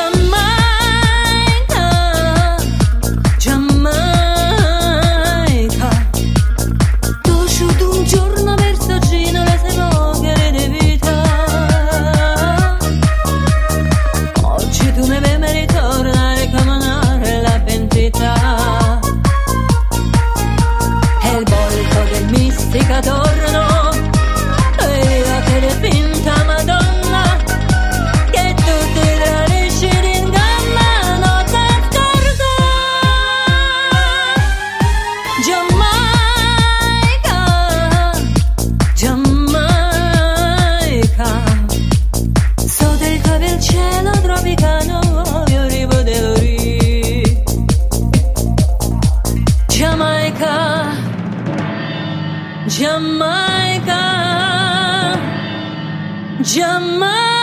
Jamaica Jamaica, Jamaica.